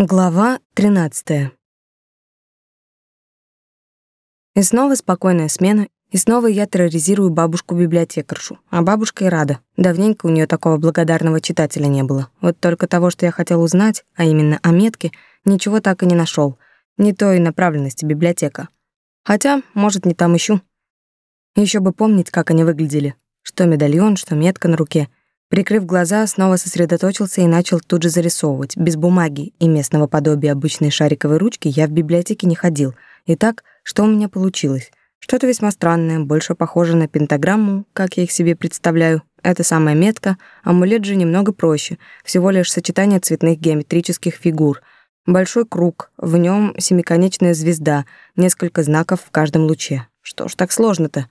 Глава 13. И снова спокойная смена, и снова я терроризирую бабушку-библиотекаршу. А бабушка и рада. Давненько у нее такого благодарного читателя не было. Вот только того, что я хотел узнать, а именно о метке, ничего так и не нашел. Не той направленности библиотека. Хотя, может, не там ищу. Еще бы помнить, как они выглядели. Что медальон, что метка на руке — Прикрыв глаза, снова сосредоточился и начал тут же зарисовывать. Без бумаги и местного подобия обычной шариковой ручки я в библиотеке не ходил. Итак, что у меня получилось? Что-то весьма странное, больше похоже на пентаграмму, как я их себе представляю. Это самая метка, амулет же немного проще, всего лишь сочетание цветных геометрических фигур. Большой круг, в нем семиконечная звезда, несколько знаков в каждом луче. Что ж так сложно-то?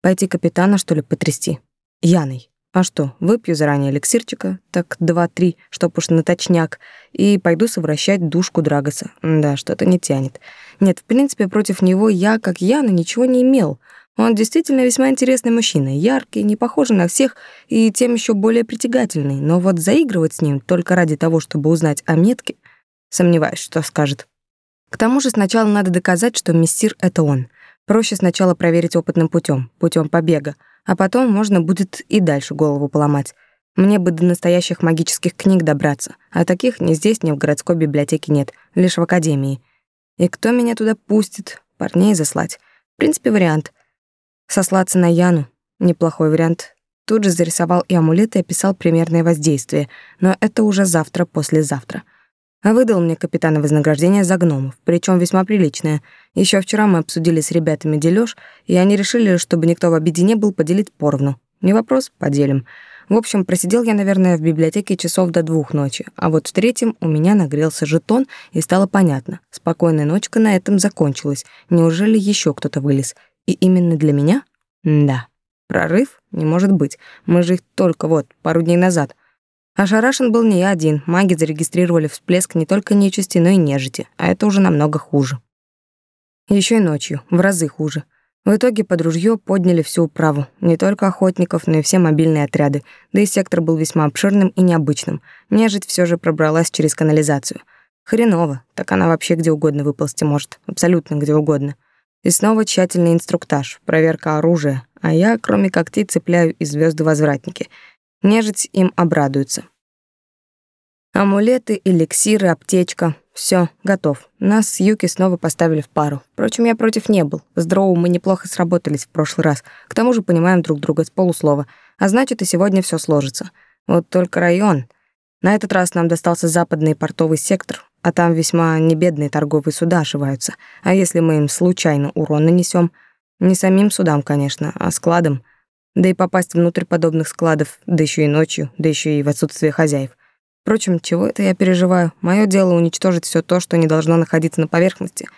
Пойти капитана, что ли, потрясти? Яной. А что, выпью заранее эликсирчика, так два-три, чтоб уж на точняк, и пойду совращать душку Драгоса. Да, что-то не тянет. Нет, в принципе, против него я, как Яна, ничего не имел. Он действительно весьма интересный мужчина, яркий, не похожий на всех и тем еще более притягательный. Но вот заигрывать с ним только ради того, чтобы узнать о метке, сомневаюсь, что скажет. К тому же сначала надо доказать, что мессир — это он. Проще сначала проверить опытным путем, путем побега, а потом можно будет и дальше голову поломать. Мне бы до настоящих магических книг добраться, а таких ни здесь, ни в городской библиотеке нет, лишь в академии. И кто меня туда пустит? Парней заслать. В принципе, вариант. Сослаться на Яну — неплохой вариант. Тут же зарисовал и амулет и описал примерное воздействие, но это уже завтра-послезавтра. А выдал мне капитана вознаграждение за гномов, причем весьма приличное. Еще вчера мы обсудили с ребятами дележ, и они решили, чтобы никто в обиде не был, поделить поровну. Не вопрос, поделим. В общем, просидел я, наверное, в библиотеке часов до двух ночи, а вот в третьем у меня нагрелся жетон, и стало понятно. Спокойная ночка на этом закончилась. Неужели еще кто-то вылез? И именно для меня? Да. Прорыв? Не может быть. Мы же их только вот, пару дней назад — Ошарашен был не я один. Маги зарегистрировали всплеск не только нечисти, но и нежити, а это уже намного хуже. Еще и ночью, в разы хуже. В итоге под ружье подняли всю управу, не только охотников, но и все мобильные отряды, да и сектор был весьма обширным и необычным. Нежить все же пробралась через канализацию. Хреново, так она вообще где угодно выползти может, абсолютно где угодно. И снова тщательный инструктаж, проверка оружия, а я, кроме когтей, цепляю и звезды возвратники — Нежить им обрадуется. Амулеты, эликсиры, аптечка. Все, готов. Нас с Юки снова поставили в пару. Впрочем, я против не был. С Дроу мы неплохо сработались в прошлый раз. К тому же понимаем друг друга с полуслова. А значит, и сегодня все сложится. Вот только район. На этот раз нам достался западный портовый сектор, а там весьма небедные торговые суда ошиваются. А если мы им случайно урон нанесем, Не самим судам, конечно, а складам — да и попасть внутрь подобных складов, да еще и ночью, да еще и в отсутствие хозяев. Впрочем, чего это я переживаю? Мое дело уничтожить все то, что не должно находиться на поверхности.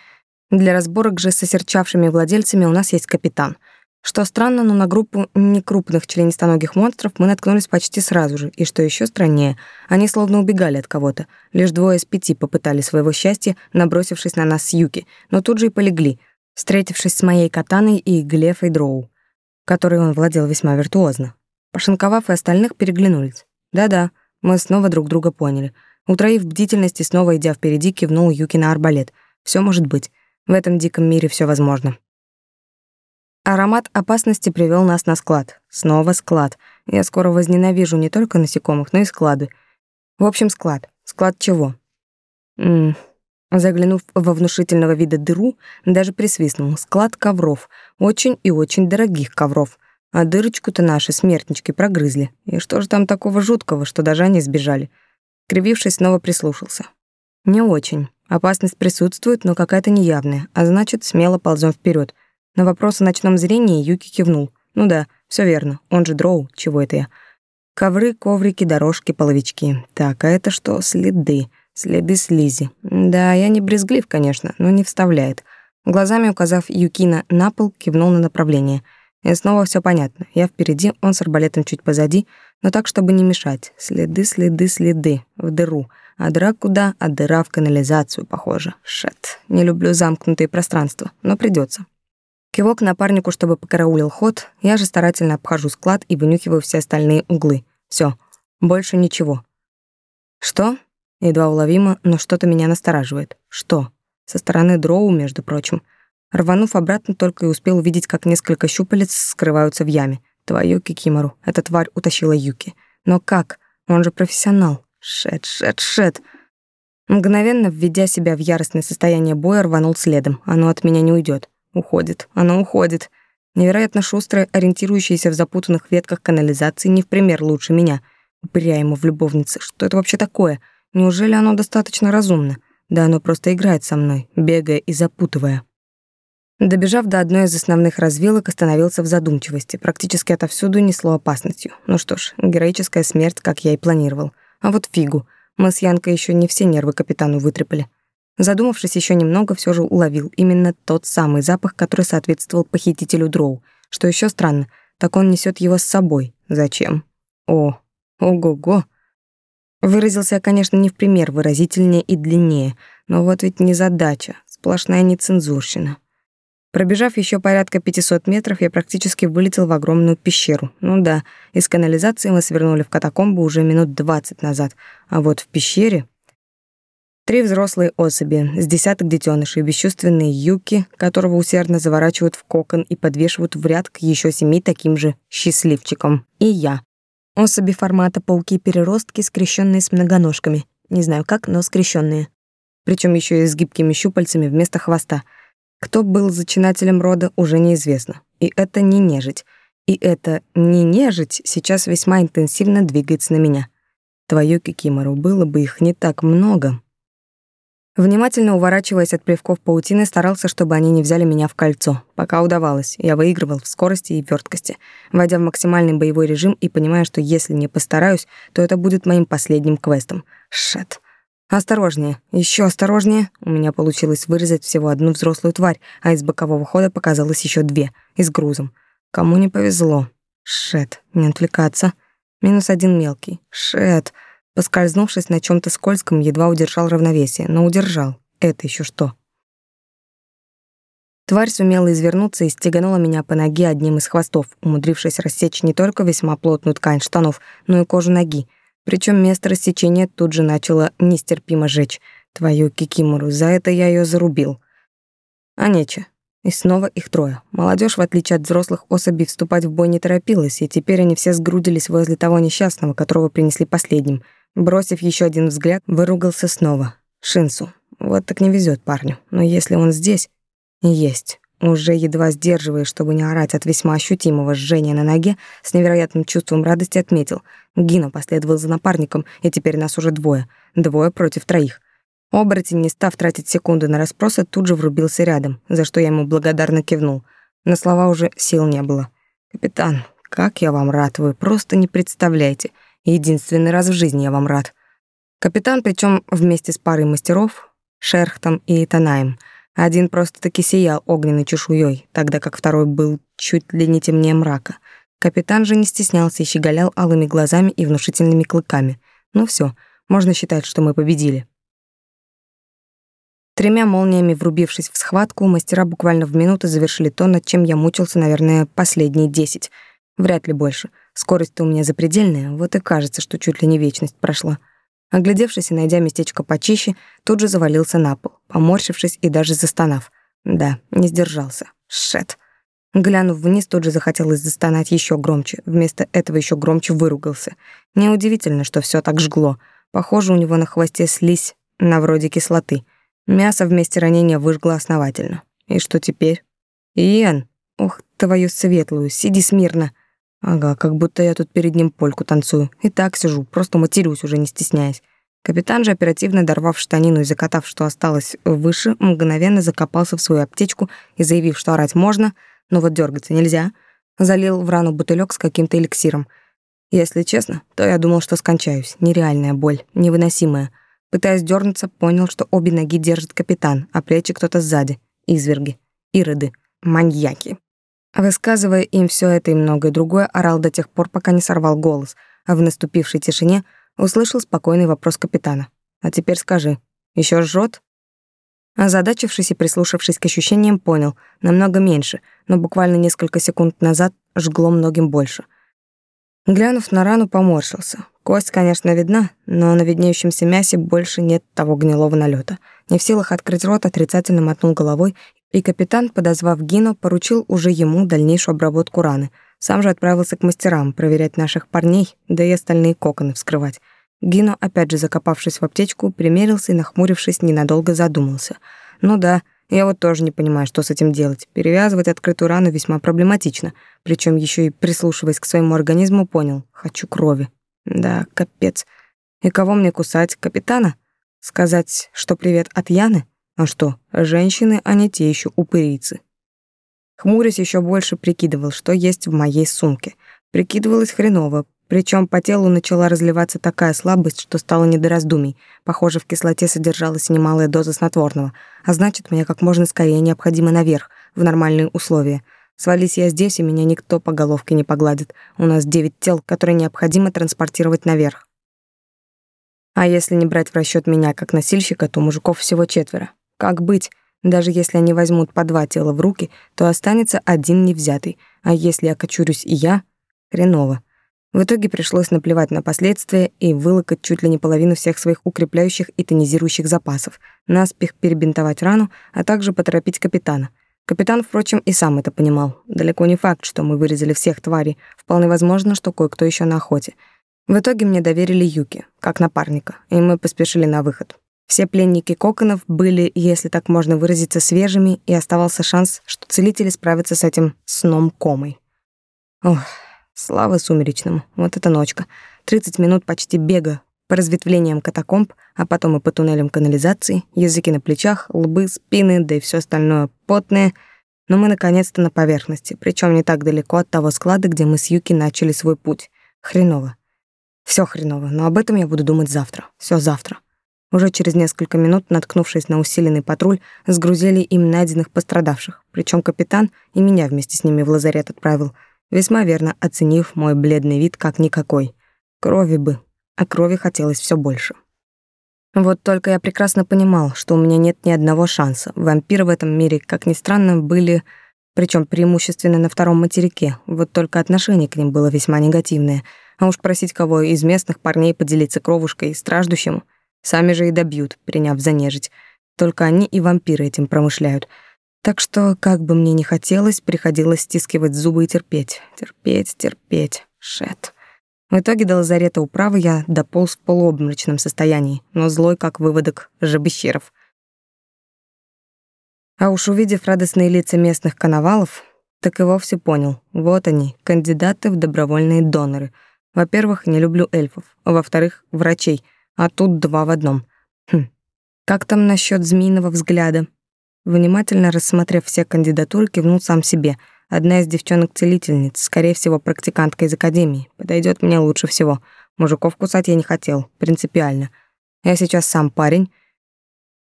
Для разборок же с осерчавшими владельцами у нас есть капитан. Что странно, но на группу некрупных членистоногих монстров мы наткнулись почти сразу же, и что еще страннее, они словно убегали от кого-то. Лишь двое из пяти попытали своего счастья, набросившись на нас с Юки, но тут же и полегли, встретившись с моей катаной и Глефой Дроу которой он владел весьма виртуозно. Пошинковав и остальных, переглянулись. Да-да, мы снова друг друга поняли. Утроив бдительность и снова идя впереди, кивнул Юки на арбалет. Все может быть. В этом диком мире все возможно. Аромат опасности привел нас на склад. Снова склад. Я скоро возненавижу не только насекомых, но и склады. В общем, склад. Склад чего? М Заглянув во внушительного вида дыру, даже присвистнул. Склад ковров. Очень и очень дорогих ковров. А дырочку-то наши смертнички прогрызли. И что же там такого жуткого, что даже они сбежали? Кривившись, снова прислушался. Не очень. Опасность присутствует, но какая-то неявная, а значит, смело ползем вперед. На вопрос о ночном зрении Юки кивнул. Ну да, все верно, он же дроу, чего это я? Ковры, коврики, дорожки, половички. Так, а это что? Следы. Следы слизи. Да, я не брезглив, конечно, но не вставляет. Глазами указав Юкина на пол, кивнул на направление. И снова все понятно. Я впереди, он с арбалетом чуть позади, но так, чтобы не мешать. Следы, следы, следы. В дыру. А дыра куда? А дыра в канализацию, похоже. Шет. Не люблю замкнутые пространства, но придется. Кивок напарнику, чтобы покараулил ход, я же старательно обхожу склад и вынюхиваю все остальные углы. Все, больше ничего. Что? Едва уловимо, но что-то меня настораживает. Что? Со стороны дроу, между прочим. Рванув обратно, только и успел увидеть, как несколько щупалец скрываются в яме. Твою кикимору, эта тварь утащила Юки. Но как? Он же профессионал. Шет, шет, шет. Мгновенно, введя себя в яростное состояние боя, рванул следом. Оно от меня не уйдет. Уходит. Оно уходит. Невероятно шустрое, ориентирующееся в запутанных ветках канализации, не в пример лучше меня. Упыря ему в любовнице. Что это вообще такое? Неужели оно достаточно разумно? Да оно просто играет со мной, бегая и запутывая. Добежав до одной из основных развилок, остановился в задумчивости. Практически отовсюду несло опасностью. Ну что ж, героическая смерть, как я и планировал. А вот фигу. Мы с Янкой еще не все нервы капитану вытрепали. Задумавшись еще немного, все же уловил именно тот самый запах, который соответствовал похитителю дроу. Что еще странно, так он несет его с собой. Зачем? О, ого-го. Выразился конечно, не в пример выразительнее и длиннее, но вот ведь не задача, сплошная нецензурщина. Пробежав еще порядка 500 метров, я практически вылетел в огромную пещеру. Ну да, из канализации мы свернули в катакомбу уже минут 20 назад, а вот в пещере... Три взрослые особи, с десяток детенышей, бесчувственные юки, которого усердно заворачивают в кокон и подвешивают в ряд к еще семи таким же счастливчикам. И я. Особи формата пауки-переростки, скрещенные с многоножками. Не знаю как, но скрещенные. Причем еще и с гибкими щупальцами вместо хвоста — кто был зачинателем рода, уже неизвестно. И это не нежить. И это не нежить сейчас весьма интенсивно двигается на меня. Твою кикимору, было бы их не так много. Внимательно уворачиваясь от плевков паутины, старался, чтобы они не взяли меня в кольцо. Пока удавалось, я выигрывал в скорости и верткости, войдя в максимальный боевой режим и понимая, что если не постараюсь, то это будет моим последним квестом. Шет. «Осторожнее, еще осторожнее!» У меня получилось вырезать всего одну взрослую тварь, а из бокового хода показалось еще две, и с грузом. Кому не повезло. Шет, не отвлекаться. Минус один мелкий. Шет. Поскользнувшись на чем то скользком, едва удержал равновесие, но удержал. Это еще что? Тварь сумела извернуться и стеганула меня по ноге одним из хвостов, умудрившись рассечь не только весьма плотную ткань штанов, но и кожу ноги, причем место рассечения тут же начало нестерпимо жечь. Твою кикимору, за это я ее зарубил. А нече. И снова их трое. Молодежь, в отличие от взрослых особей, вступать в бой не торопилась, и теперь они все сгрудились возле того несчастного, которого принесли последним. Бросив еще один взгляд, выругался снова. Шинсу. Вот так не везет парню. Но если он здесь... Есть. Уже едва сдерживаясь, чтобы не орать от весьма ощутимого жжения на ноге, с невероятным чувством радости отметил. Гина последовал за напарником, и теперь нас уже двое. Двое против троих. Оборотень, не став тратить секунды на расспросы, тут же врубился рядом, за что я ему благодарно кивнул. На слова уже сил не было. «Капитан, как я вам рад, вы просто не представляете. Единственный раз в жизни я вам рад». Капитан, причем вместе с парой мастеров, Шерхтом и Танаем — один просто-таки сиял огненной чешуей, тогда как второй был чуть ли не темнее мрака. Капитан же не стеснялся и щеголял алыми глазами и внушительными клыками. Ну все, можно считать, что мы победили. Тремя молниями врубившись в схватку, мастера буквально в минуту завершили то, над чем я мучился, наверное, последние десять. Вряд ли больше. Скорость-то у меня запредельная, вот и кажется, что чуть ли не вечность прошла. Оглядевшись и найдя местечко почище, тут же завалился на пол, поморщившись и даже застонав. Да, не сдержался. Шет. Глянув вниз, тут же захотелось застонать еще громче. Вместо этого еще громче выругался. Неудивительно, что все так жгло. Похоже, у него на хвосте слизь на вроде кислоты. Мясо вместе ранения выжгло основательно. И что теперь? Иэн, ух, твою светлую, сиди смирно. Ага, как будто я тут перед ним польку танцую. И так сижу, просто матерюсь уже, не стесняясь. Капитан же, оперативно дорвав штанину и закатав, что осталось выше, мгновенно закопался в свою аптечку и, заявив, что орать можно, но вот дергаться нельзя, залил в рану бутылек с каким-то эликсиром. Если честно, то я думал, что скончаюсь. Нереальная боль, невыносимая. Пытаясь дернуться, понял, что обе ноги держит капитан, а плечи кто-то сзади. Изверги, ироды, маньяки. Высказывая им все это и многое другое, орал до тех пор, пока не сорвал голос, а в наступившей тишине услышал спокойный вопрос капитана. «А теперь скажи, еще жжет?» Озадачившись и прислушавшись к ощущениям, понял, намного меньше, но буквально несколько секунд назад жгло многим больше. Глянув на рану, поморщился. Кость, конечно, видна, но на виднеющемся мясе больше нет того гнилого налета. Не в силах открыть рот, отрицательно мотнул головой, и капитан, подозвав Гино, поручил уже ему дальнейшую обработку раны. Сам же отправился к мастерам проверять наших парней, да и остальные коконы вскрывать. Гино, опять же закопавшись в аптечку, примерился и, нахмурившись, ненадолго задумался. Ну да, я вот тоже не понимаю, что с этим делать. Перевязывать открытую рану весьма проблематично, причем еще и прислушиваясь к своему организму, понял — хочу крови. Да, капец. И кого мне кусать? Капитана? Сказать, что привет от Яны? А что, женщины, а не те еще упырицы. Хмурясь еще больше прикидывал, что есть в моей сумке. Прикидывалось хреново, причем по телу начала разливаться такая слабость, что стало не до раздумий. Похоже, в кислоте содержалась немалая доза снотворного, а значит, мне как можно скорее необходимо наверх, в нормальные условия. Свались я здесь, и меня никто по головке не погладит. У нас девять тел, которые необходимо транспортировать наверх. А если не брать в расчет меня как носильщика, то мужиков всего четверо. Как быть? Даже если они возьмут по два тела в руки, то останется один невзятый. А если окочурюсь и я? Хреново. В итоге пришлось наплевать на последствия и вылокать чуть ли не половину всех своих укрепляющих и тонизирующих запасов, наспех перебинтовать рану, а также поторопить капитана. Капитан, впрочем, и сам это понимал. Далеко не факт, что мы вырезали всех тварей. Вполне возможно, что кое-кто еще на охоте. В итоге мне доверили Юки, как напарника, и мы поспешили на выход. Все пленники коконов были, если так можно выразиться, свежими, и оставался шанс, что целители справятся с этим сном-комой. Ох, Слава сумеречному. Вот это ночка. 30 минут почти бега по разветвлениям катакомб, а потом и по туннелям канализации, языки на плечах, лбы, спины, да и все остальное потное. Но мы наконец-то на поверхности, причем не так далеко от того склада, где мы с Юки начали свой путь. Хреново. Все хреново, но об этом я буду думать завтра. Все завтра. Уже через несколько минут, наткнувшись на усиленный патруль, сгрузили им найденных пострадавших. Причем капитан и меня вместе с ними в лазарет отправил — весьма верно оценив мой бледный вид как никакой. Крови бы, а крови хотелось все больше. Вот только я прекрасно понимал, что у меня нет ни одного шанса. Вампиры в этом мире, как ни странно, были, причем преимущественно на втором материке. Вот только отношение к ним было весьма негативное. А уж просить кого из местных парней поделиться кровушкой страждущему, сами же и добьют, приняв за нежить. Только они и вампиры этим промышляют — так что, как бы мне ни хотелось, приходилось стискивать зубы и терпеть. Терпеть, терпеть. Шет. В итоге до лазарета управы я дополз в полуобморочном состоянии, но злой, как выводок жабищеров. А уж увидев радостные лица местных коновалов, так и вовсе понял. Вот они, кандидаты в добровольные доноры. Во-первых, не люблю эльфов, во-вторых, врачей, а тут два в одном. Хм. Как там насчет змеиного взгляда? Внимательно рассмотрев все кандидатуры, кивнул сам себе. Одна из девчонок-целительниц, скорее всего, практикантка из академии. Подойдет мне лучше всего. Мужиков кусать я не хотел, принципиально. Я сейчас сам парень.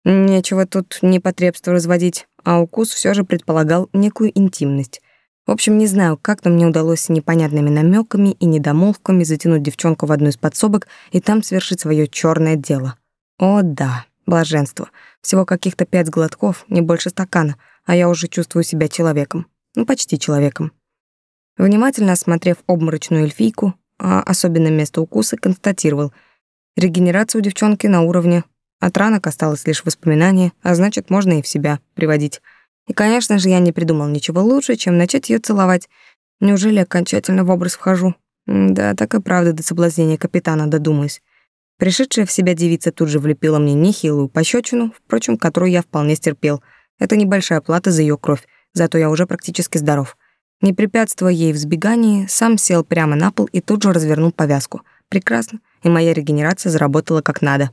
Нечего тут непотребство разводить, а укус все же предполагал некую интимность. В общем, не знаю, как-то мне удалось непонятными намеками и недомолвками затянуть девчонку в одну из подсобок и там совершить свое черное дело. О, да. Блаженство. Всего каких-то пять глотков, не больше стакана, а я уже чувствую себя человеком. Ну, почти человеком. Внимательно осмотрев обморочную эльфийку, а особенно место укуса, констатировал. Регенерация у девчонки на уровне. От ранок осталось лишь воспоминание, а значит, можно и в себя приводить. И, конечно же, я не придумал ничего лучше, чем начать ее целовать. Неужели окончательно в образ вхожу? Да, так и правда до соблазнения капитана додумаюсь. Пришедшая в себя девица тут же влепила мне нехилую пощечину, впрочем, которую я вполне стерпел. Это небольшая плата за ее кровь, зато я уже практически здоров. Не препятствуя ей в сбегании, сам сел прямо на пол и тут же развернул повязку. Прекрасно, и моя регенерация заработала как надо.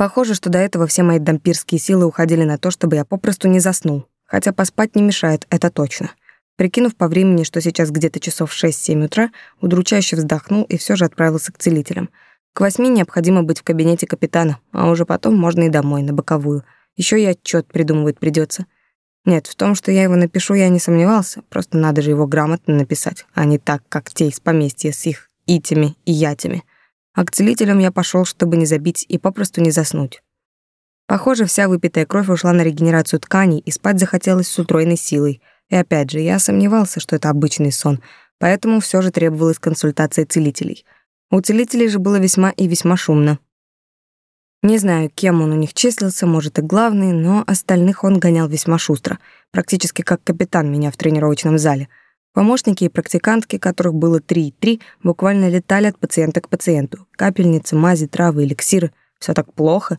Похоже, что до этого все мои дампирские силы уходили на то, чтобы я попросту не заснул. Хотя поспать не мешает, это точно. Прикинув по времени, что сейчас где-то часов 6-7 утра, удручающе вздохнул и все же отправился к целителям — к восьми необходимо быть в кабинете капитана, а уже потом можно и домой, на боковую. Еще и отчет придумывать придется. Нет, в том, что я его напишу, я не сомневался. Просто надо же его грамотно написать, а не так, как те из поместья с их итями и ятями. А к целителям я пошел, чтобы не забить и попросту не заснуть. Похоже, вся выпитая кровь ушла на регенерацию тканей, и спать захотелось с утроенной силой. И опять же, я сомневался, что это обычный сон. поэтому все же требовалась консультация целителей. У целителей же было весьма и весьма шумно. Не знаю, кем он у них числился, может и главный, но остальных он гонял весьма шустро, практически как капитан меня в тренировочном зале. Помощники и практикантки, которых было три и три, буквально летали от пациента к пациенту. Капельницы, мази, травы, эликсиры. Все так плохо.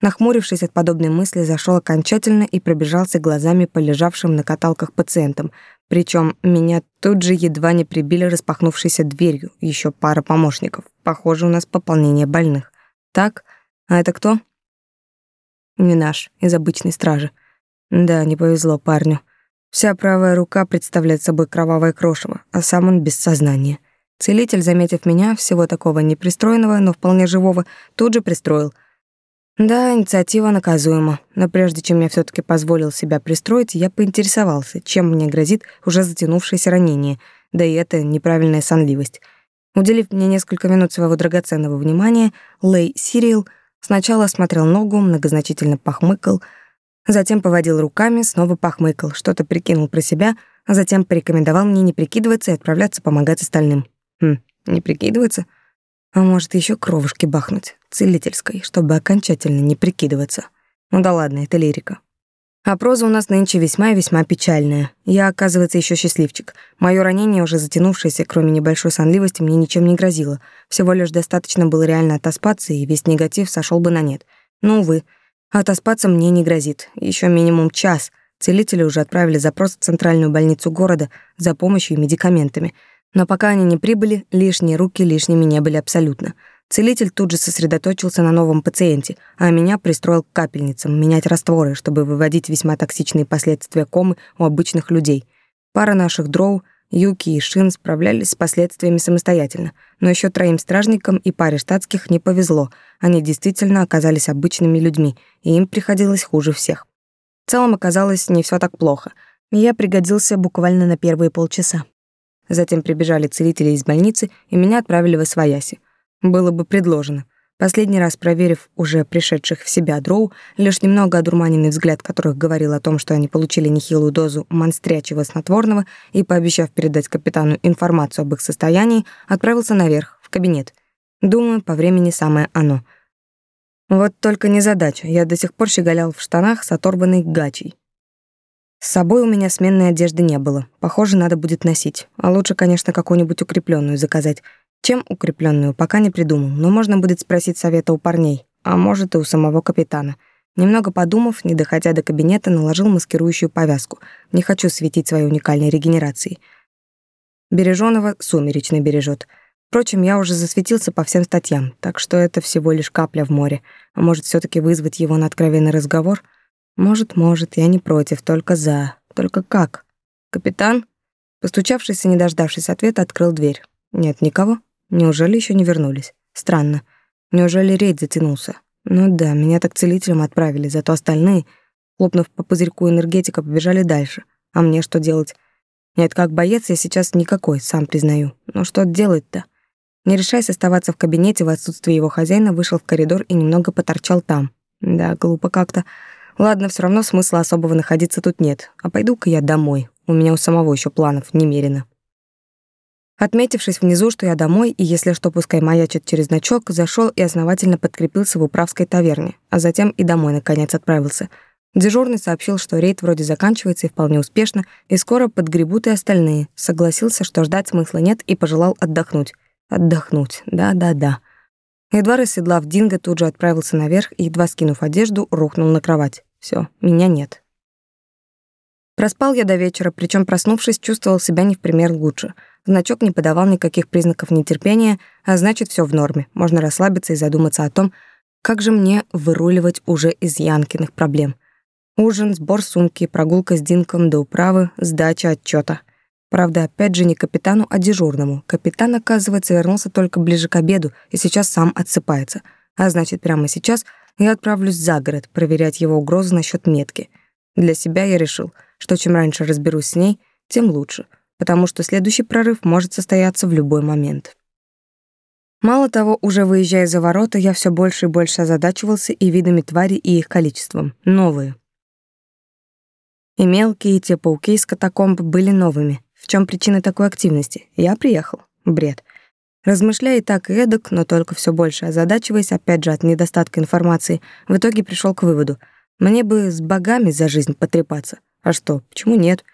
Нахмурившись от подобной мысли, зашел окончательно и пробежался глазами по лежавшим на каталках пациентам. Причем меня тут же едва не прибили распахнувшейся дверью еще пара помощников. Похоже, у нас пополнение больных. Так, а это кто? Не наш, из обычной стражи. Да, не повезло парню. Вся правая рука представляет собой кровавое крошево, а сам он без сознания. Целитель, заметив меня, всего такого непристроенного, но вполне живого, тут же пристроил. Да, инициатива наказуема, но прежде чем я все таки позволил себя пристроить, я поинтересовался, чем мне грозит уже затянувшееся ранение, да и это неправильная сонливость. Уделив мне несколько минут своего драгоценного внимания, Лей Сириэл Сначала осмотрел ногу, многозначительно похмыкал, затем поводил руками, снова похмыкал, что-то прикинул про себя, а затем порекомендовал мне не прикидываться и отправляться помогать остальным. Хм, не прикидываться? А может, еще кровушки бахнуть, целительской, чтобы окончательно не прикидываться. Ну да ладно, это лирика. А проза у нас нынче весьма и весьма печальная. Я, оказывается, еще счастливчик. Мое ранение, уже затянувшееся, кроме небольшой сонливости, мне ничем не грозило. Всего лишь достаточно было реально отоспаться, и весь негатив сошел бы на нет. Но, увы, отоспаться мне не грозит. Еще минимум час. Целители уже отправили запрос в центральную больницу города за помощью и медикаментами. Но пока они не прибыли, лишние руки лишними не были абсолютно — Целитель тут же сосредоточился на новом пациенте, а меня пристроил к капельницам, менять растворы, чтобы выводить весьма токсичные последствия комы у обычных людей. Пара наших дроу, Юки и Шин справлялись с последствиями самостоятельно, но еще троим стражникам и паре штатских не повезло. Они действительно оказались обычными людьми, и им приходилось хуже всех. В целом оказалось не все так плохо. Я пригодился буквально на первые полчаса. Затем прибежали целители из больницы, и меня отправили в Освояси. Было бы предложено. Последний раз проверив уже пришедших в себя дроу, лишь немного одурманенный взгляд которых говорил о том, что они получили нехилую дозу монстрячего снотворного и, пообещав передать капитану информацию об их состоянии, отправился наверх, в кабинет. Думаю, по времени самое оно. Вот только не задача, я до сих пор щеголял в штанах с оторванной гачей. С собой у меня сменной одежды не было. Похоже, надо будет носить. А лучше, конечно, какую-нибудь укрепленную заказать. Чем укрепленную, пока не придумал, но можно будет спросить совета у парней, а может и у самого капитана. Немного подумав, не доходя до кабинета, наложил маскирующую повязку. Не хочу светить своей уникальной регенерацией. Бережёного сумеречный бережет. Впрочем, я уже засветился по всем статьям, так что это всего лишь капля в море. А может, все таки вызвать его на откровенный разговор? Может, может, я не против, только за. Только как? Капитан? Постучавшись и не дождавшись ответа, открыл дверь. Нет никого. Неужели еще не вернулись? Странно. Неужели рейд затянулся? Ну да, меня так целителем отправили, зато остальные, хлопнув по пузырьку энергетика, побежали дальше. А мне что делать? Нет, как боец я сейчас никакой, сам признаю. Но что делать-то? Не решаясь оставаться в кабинете в отсутствие его хозяина, вышел в коридор и немного поторчал там. Да, глупо как-то. Ладно, все равно смысла особого находиться тут нет. А пойду-ка я домой. У меня у самого еще планов немерено. Отметившись внизу, что я домой, и если что, пускай маячит через значок, зашел и основательно подкрепился в управской таверне, а затем и домой, наконец, отправился. Дежурный сообщил, что рейд вроде заканчивается и вполне успешно, и скоро подгребут и остальные. Согласился, что ждать смысла нет, и пожелал отдохнуть. Отдохнуть, да-да-да. Едва расседлав Динго, тут же отправился наверх и, едва скинув одежду, рухнул на кровать. Все, меня нет. Проспал я до вечера, причем проснувшись, чувствовал себя не в пример лучше — Значок не подавал никаких признаков нетерпения, а значит, все в норме. Можно расслабиться и задуматься о том, как же мне выруливать уже из Янкиных проблем. Ужин, сбор сумки, прогулка с Динком до управы, сдача отчета. Правда, опять же не капитану, а дежурному. Капитан, оказывается, вернулся только ближе к обеду и сейчас сам отсыпается. А значит, прямо сейчас я отправлюсь за город проверять его угрозу насчет метки. Для себя я решил, что чем раньше разберусь с ней, тем лучше — потому что следующий прорыв может состояться в любой момент. Мало того, уже выезжая за ворота, я все больше и больше озадачивался и видами тварей, и их количеством. Новые. И мелкие, и те пауки из катакомб были новыми. В чем причина такой активности? Я приехал. Бред. Размышляя и так и эдак, но только все больше озадачиваясь, опять же, от недостатка информации, в итоге пришел к выводу. Мне бы с богами за жизнь потрепаться. А что, почему нет?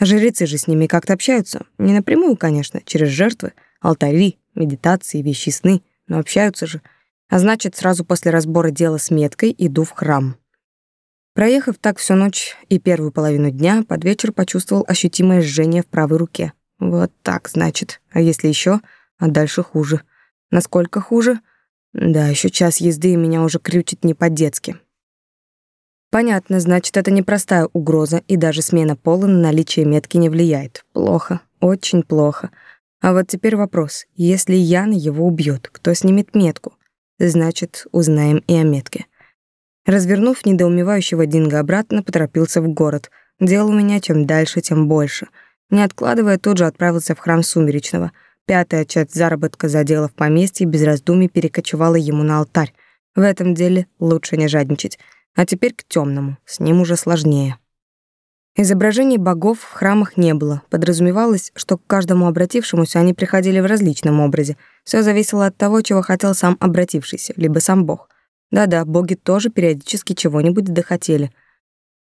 Жрецы же с ними как-то общаются. Не напрямую, конечно, через жертвы, алтари, медитации, вещи сны, но общаются же. А значит, сразу после разбора дела с меткой иду в храм. Проехав так всю ночь и первую половину дня, под вечер почувствовал ощутимое жжение в правой руке. Вот так, значит. А если еще, а дальше хуже. Насколько хуже? Да, еще час езды, и меня уже крючит не по-детски. Понятно, значит, это непростая угроза, и даже смена пола на наличие метки не влияет. Плохо, очень плохо. А вот теперь вопрос. Если Яна его убьет, кто снимет метку? Значит, узнаем и о метке. Развернув недоумевающего Динго обратно, поторопился в город. Дел у меня чем дальше, тем больше. Не откладывая, тут же отправился в храм Сумеречного. Пятая часть заработка за дело в поместье без раздумий перекочевала ему на алтарь. В этом деле лучше не жадничать. А теперь к темному, с ним уже сложнее. Изображений богов в храмах не было. Подразумевалось, что к каждому обратившемуся они приходили в различном образе. Все зависело от того, чего хотел сам обратившийся, либо сам бог. Да-да, боги тоже периодически чего-нибудь дохотели.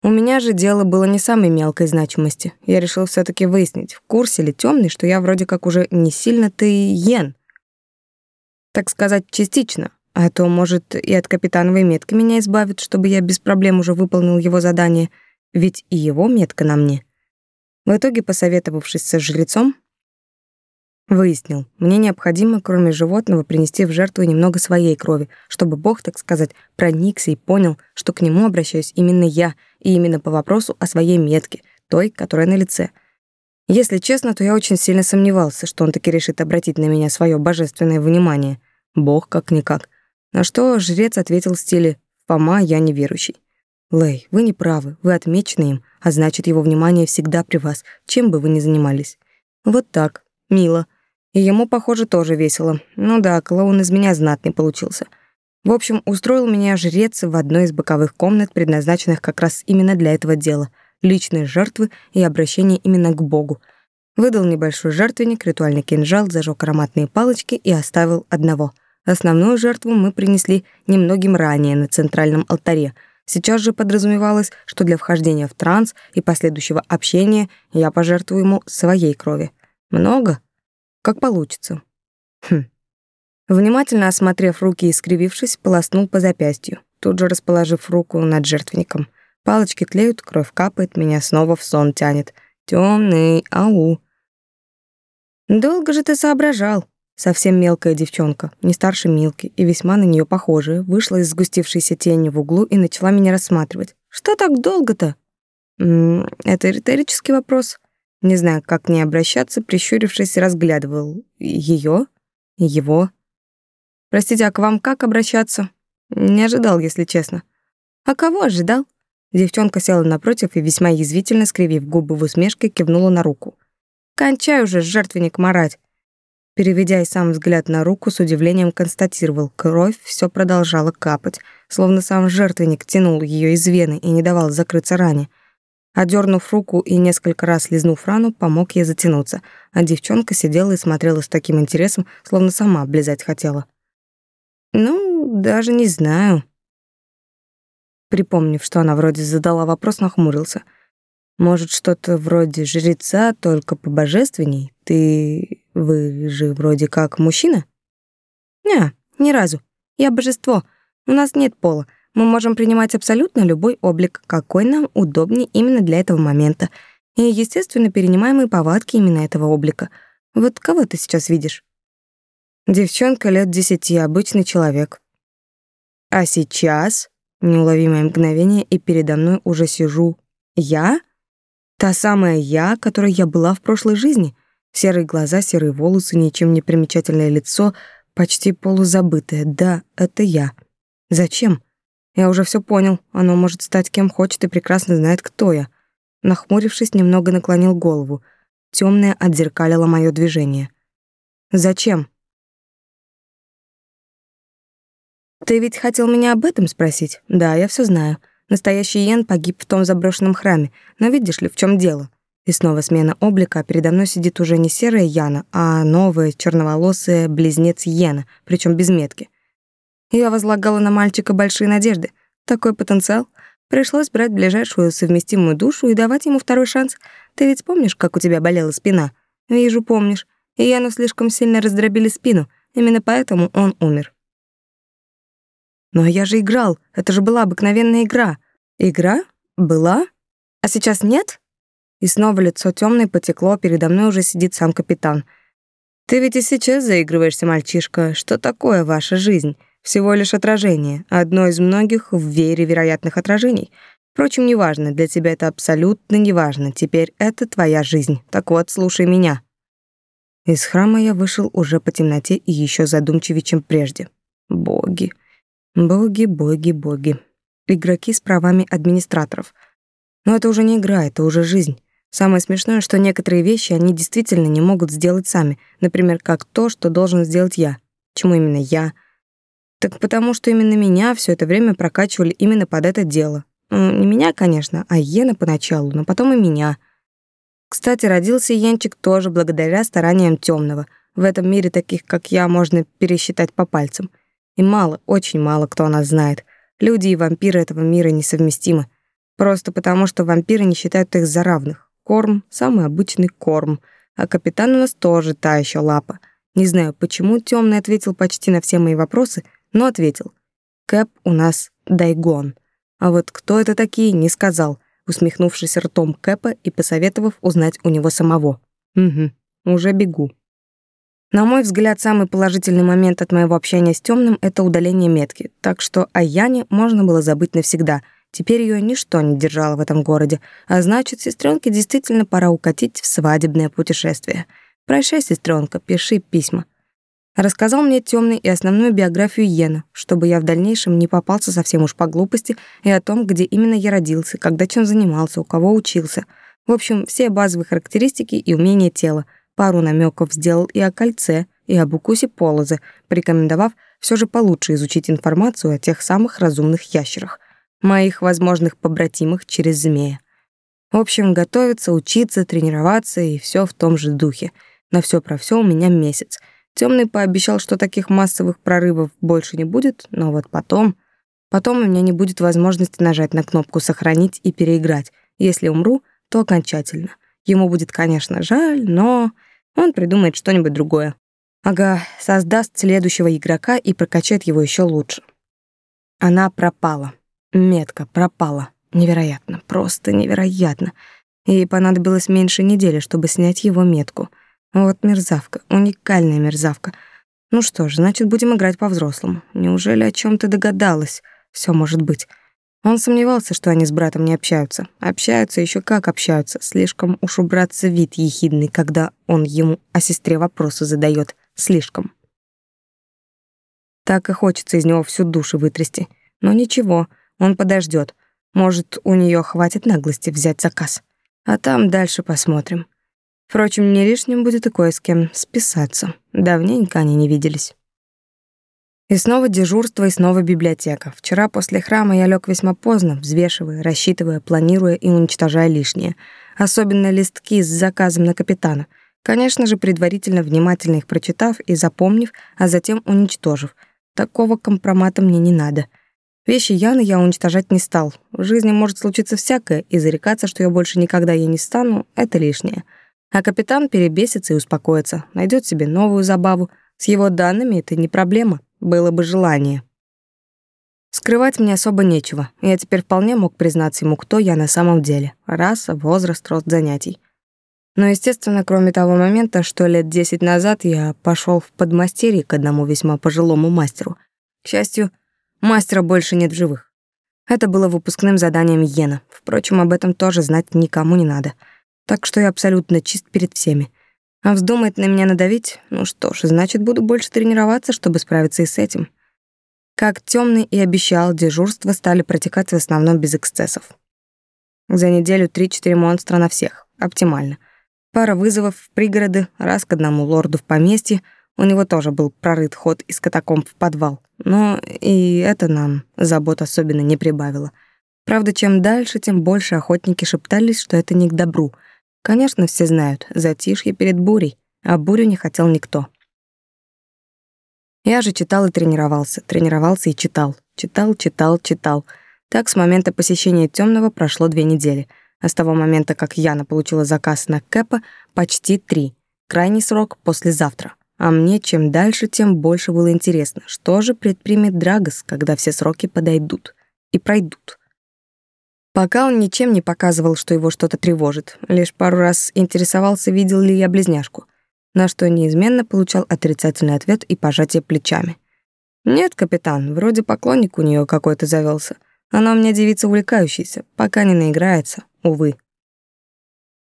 У меня же дело было не самой мелкой значимости. Я решил все таки выяснить, в курсе ли темный, что я вроде как уже не сильно ты йен. Так сказать, частично. А то, может, и от капитановой метки меня избавит, чтобы я без проблем уже выполнил его задание, ведь и его метка на мне. В итоге, посоветовавшись со жрецом, выяснил, мне необходимо, кроме животного, принести в жертву немного своей крови, чтобы Бог, так сказать, проникся и понял, что к нему обращаюсь именно я, и именно по вопросу о своей метке, той, которая на лице. Если честно, то я очень сильно сомневался, что он таки решит обратить на меня свое божественное внимание. Бог как-никак — на что жрец ответил в стиле «Фома, я неверующий». «Лэй, вы не правы, вы отмечены им, а значит, его внимание всегда при вас, чем бы вы ни занимались». Вот так, мило. И ему, похоже, тоже весело. Ну да, клоун из меня знатный получился. В общем, устроил меня жрец в одной из боковых комнат, предназначенных как раз именно для этого дела — личной жертвы и обращения именно к Богу. Выдал небольшой жертвенник, ритуальный кинжал, зажег ароматные палочки и оставил одного — Основную жертву мы принесли немногим ранее на центральном алтаре. Сейчас же подразумевалось, что для вхождения в транс и последующего общения я пожертвую ему своей крови. Много? Как получится. Хм. Внимательно осмотрев руки и скривившись, полоснул по запястью, тут же расположив руку над жертвенником. Палочки тлеют, кровь капает, меня снова в сон тянет. Темный, ау. Долго же ты соображал, Совсем мелкая девчонка, не старше Милки и весьма на нее похожая, вышла из сгустившейся тени в углу и начала меня рассматривать. «Что так долго-то?» «Это риторический вопрос». Не знаю, как к ней обращаться, прищурившись, разглядывал ее, его. «Простите, а к вам как обращаться?» Не ожидал, если честно. «А кого ожидал?» Девчонка села напротив и, весьма язвительно скривив губы в усмешке, кивнула на руку. «Кончай уже, жертвенник, марать. Переведя и сам взгляд на руку, с удивлением констатировал, кровь все продолжала капать, словно сам жертвенник тянул ее из вены и не давал закрыться ране. Одернув руку и несколько раз лизнув рану, помог ей затянуться, а девчонка сидела и смотрела с таким интересом, словно сама облизать хотела. «Ну, даже не знаю». Припомнив, что она вроде задала вопрос, нахмурился. «Может, что-то вроде жреца, только по-божественней? Ты вы же вроде как мужчина? Не, ни разу. Я божество. У нас нет пола. Мы можем принимать абсолютно любой облик, какой нам удобнее именно для этого момента. И, естественно, перенимаемые повадки именно этого облика. Вот кого ты сейчас видишь? Девчонка лет десяти, обычный человек. А сейчас, неуловимое мгновение, и передо мной уже сижу я? Та самая я, которой я была в прошлой жизни — Серые глаза, серые волосы, ничем не примечательное лицо, почти полузабытое. Да, это я. Зачем? Я уже все понял. Оно может стать кем хочет и прекрасно знает, кто я. Нахмурившись, немного наклонил голову. Темное отзеркалило мое движение. Зачем? Ты ведь хотел меня об этом спросить? Да, я все знаю. Настоящий Йен погиб в том заброшенном храме. Но видишь ли, в чем дело? И снова смена облика, а передо мной сидит уже не серая Яна, а новая черноволосая близнец Йена, причем без метки. Я возлагала на мальчика большие надежды. Такой потенциал. Пришлось брать ближайшую совместимую душу и давать ему второй шанс. Ты ведь помнишь, как у тебя болела спина? Вижу, помнишь. И Яну слишком сильно раздробили спину. Именно поэтому он умер. Но я же играл. Это же была обыкновенная игра. Игра? Была? А сейчас нет? И снова лицо темное потекло, передо мной уже сидит сам капитан. Ты ведь и сейчас заигрываешься, мальчишка. Что такое ваша жизнь? Всего лишь отражение, одно из многих в вере вероятных отражений. Впрочем, неважно, для тебя это абсолютно неважно. Теперь это твоя жизнь. Так вот, слушай меня. Из храма я вышел уже по темноте и еще задумчивее, чем прежде. Боги. Боги, боги, боги. Игроки с правами администраторов. Но это уже не игра, это уже жизнь. Самое смешное, что некоторые вещи они действительно не могут сделать сами, например, как то, что должен сделать я. Чему именно я? Так потому что именно меня все это время прокачивали именно под это дело. Ну, не меня, конечно, а Йена поначалу, но потом и меня. Кстати, родился Янчик тоже благодаря стараниям Темного. В этом мире таких, как я, можно пересчитать по пальцам. И мало, очень мало кто о нас знает. Люди и вампиры этого мира несовместимы. Просто потому, что вампиры не считают их за равных. Корм — самый обычный корм. А капитан у нас тоже та еще лапа. Не знаю, почему Темный ответил почти на все мои вопросы, но ответил. Кэп у нас Дайгон. А вот кто это такие, не сказал, усмехнувшись ртом Кэпа и посоветовав узнать у него самого. Угу, уже бегу. На мой взгляд, самый положительный момент от моего общения с темным это удаление метки, так что о Яне можно было забыть навсегда — Теперь ее ничто не держало в этом городе, а значит, сестренке действительно пора укатить в свадебное путешествие. Прощай, сестренка, пиши письма. Рассказал мне темный и основную биографию Йена, чтобы я в дальнейшем не попался совсем уж по глупости и о том, где именно я родился, когда чем занимался, у кого учился. В общем, все базовые характеристики и умения тела. Пару намеков сделал и о кольце, и об укусе полозы, порекомендовав все же получше изучить информацию о тех самых разумных ящерах — моих возможных побратимых через змея. В общем, готовиться, учиться, тренироваться и все в том же духе. На все про все у меня месяц. Темный пообещал, что таких массовых прорывов больше не будет, но вот потом... Потом у меня не будет возможности нажать на кнопку «Сохранить» и переиграть. Если умру, то окончательно. Ему будет, конечно, жаль, но он придумает что-нибудь другое. Ага, создаст следующего игрока и прокачает его еще лучше. Она пропала. Метка пропала. Невероятно, просто невероятно. Ей понадобилось меньше недели, чтобы снять его метку. Вот мерзавка, уникальная мерзавка. Ну что ж, значит, будем играть по-взрослому. Неужели о чем ты догадалась? Все может быть. Он сомневался, что они с братом не общаются. Общаются еще как общаются. Слишком уж у братца вид ехидный, когда он ему о сестре вопросы задает. Слишком. Так и хочется из него всю душу вытрясти. Но ничего, он подождет. Может, у нее хватит наглости взять заказ. А там дальше посмотрим. Впрочем, не лишним будет и кое с кем списаться. Давненько они не виделись. И снова дежурство, и снова библиотека. Вчера после храма я лег весьма поздно, взвешивая, рассчитывая, планируя и уничтожая лишнее. Особенно листки с заказом на капитана. Конечно же, предварительно внимательно их прочитав и запомнив, а затем уничтожив. Такого компромата мне не надо — Вещи Яны я уничтожать не стал. В жизни может случиться всякое, и зарекаться, что я больше никогда ей не стану, это лишнее. А капитан перебесится и успокоится, найдет себе новую забаву. С его данными это не проблема, было бы желание. Скрывать мне особо нечего. Я теперь вполне мог признаться ему, кто я на самом деле. Раса, возраст, рост занятий. Но, естественно, кроме того момента, что лет десять назад я пошел в подмастерье к одному весьма пожилому мастеру. К счастью, Мастера больше нет в живых. Это было выпускным заданием Йена. Впрочем, об этом тоже знать никому не надо. Так что я абсолютно чист перед всеми. А вздумает на меня надавить, ну что ж, значит, буду больше тренироваться, чтобы справиться и с этим. Как темный и обещал, дежурства стали протекать в основном без эксцессов. За неделю 3-4 монстра на всех. Оптимально. Пара вызовов в пригороды, раз к одному лорду в поместье — у него тоже был прорыт ход из катакомб в подвал. Но и это нам забот особенно не прибавило. Правда, чем дальше, тем больше охотники шептались, что это не к добру. Конечно, все знают, затишье перед бурей, а бурю не хотел никто. Я же читал и тренировался, тренировался и читал, читал, читал, читал. Так с момента посещения Темного прошло две недели, а с того момента, как Яна получила заказ на Кэпа, почти три. Крайний срок послезавтра. А мне чем дальше, тем больше было интересно, что же предпримет Драгос, когда все сроки подойдут и пройдут. Пока он ничем не показывал, что его что-то тревожит, лишь пару раз интересовался, видел ли я близняшку на что неизменно получал отрицательный ответ и пожатие плечами. «Нет, капитан, вроде поклонник у нее какой-то завелся. Она у меня девица увлекающаяся, пока не наиграется, увы».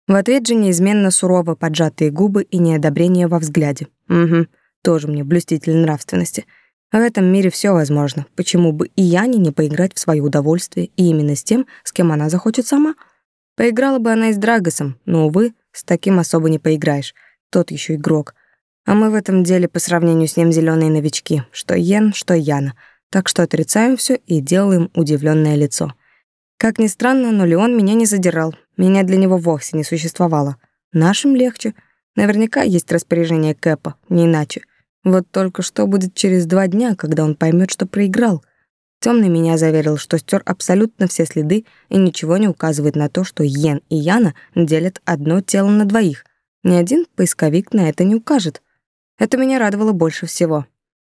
В ответ же неизменно сурово поджатые губы и неодобрение во взгляде. Угу, тоже мне блюститель нравственности. В этом мире все возможно. Почему бы и Яне не поиграть в свое удовольствие и именно с тем, с кем она захочет сама? Поиграла бы она и с Драгосом, но, увы, с таким особо не поиграешь тот еще игрок. А мы в этом деле по сравнению с ним зеленые новички, что Йен, что Яна. Так что отрицаем все и делаем удивленное лицо. Как ни странно, но Леон меня не задирал. Меня для него вовсе не существовало. Нашим легче. Наверняка есть распоряжение Кэпа, не иначе. Вот только что будет через два дня, когда он поймет, что проиграл. Темный меня заверил, что стер абсолютно все следы и ничего не указывает на то, что Йен и Яна делят одно тело на двоих — ни один поисковик на это не укажет. Это меня радовало больше всего.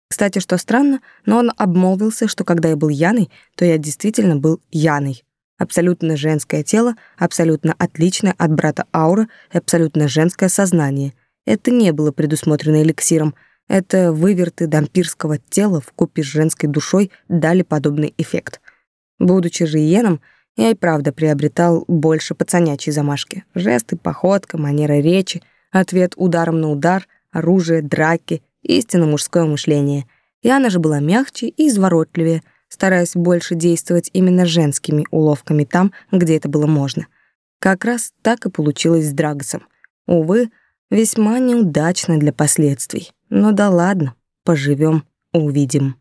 Кстати, что странно, но он обмолвился, что когда я был Яной, то я действительно был Яной. Абсолютно женское тело, абсолютно отличное от брата аура абсолютно женское сознание. Это не было предусмотрено эликсиром. Это выверты дампирского тела в купе с женской душой дали подобный эффект. Будучи же иеном, я и правда приобретал больше пацанячьей замашки. Жесты, походка, манера речи, ответ ударом на удар, оружие, драки, истинно мужское мышление. Яна же была мягче и изворотливее, стараясь больше действовать именно женскими уловками там, где это было можно. Как раз так и получилось с Драгосом. Увы, весьма неудачно для последствий. Но да ладно, поживем, увидим.